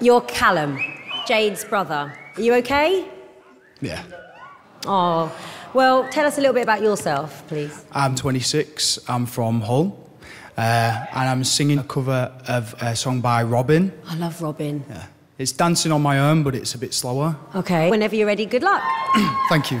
You're Calum, Jade's brother. Are you okay? Yeah. Oh, well, tell us a little bit about yourself, please. I'm 26. I'm from Hull. Uh, and I'm singing a cover of a song by Robyn. I love Robyn. Yeah. It's dancing on my own, but it's a bit slower. Okay. Whenever you're ready, good luck. Thank you.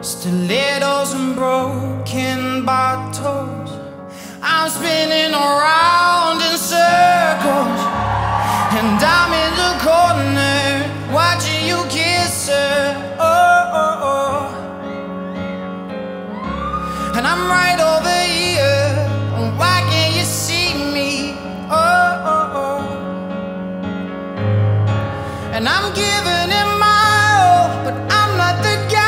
Stilettos and broken bottles. I'm spinning around in circles. And I'm in the corner watching you kiss her. Oh, oh, oh. And I'm right over here. Why can't you see me? Oh, oh, oh. And I'm giving it my all, but I'm not the guy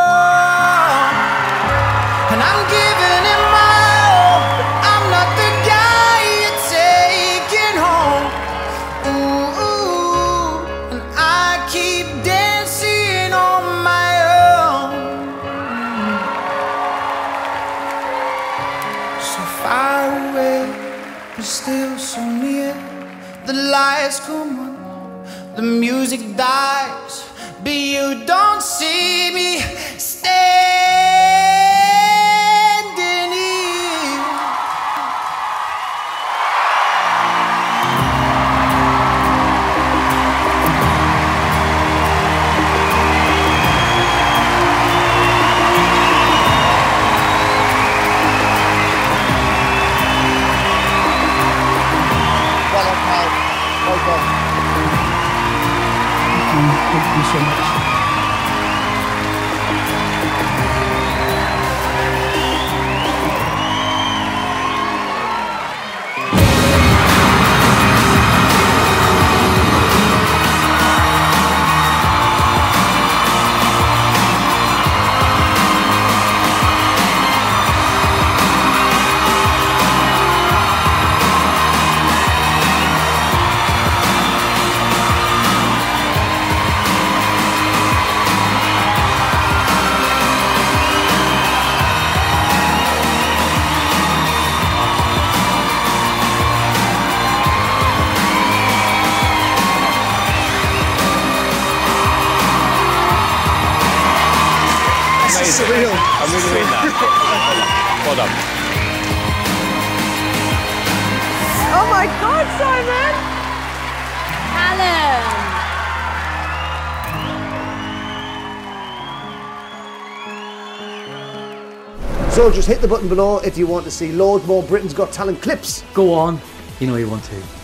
The lights come on, the music dies, but you don't see me standing Well done. Thank you so much. Surreal. I'm really mean that. Well done. Oh my God, Simon! Calum! So just hit the button below if you want to see loads more Britain's Got Talent clips. Go on. You know you want to.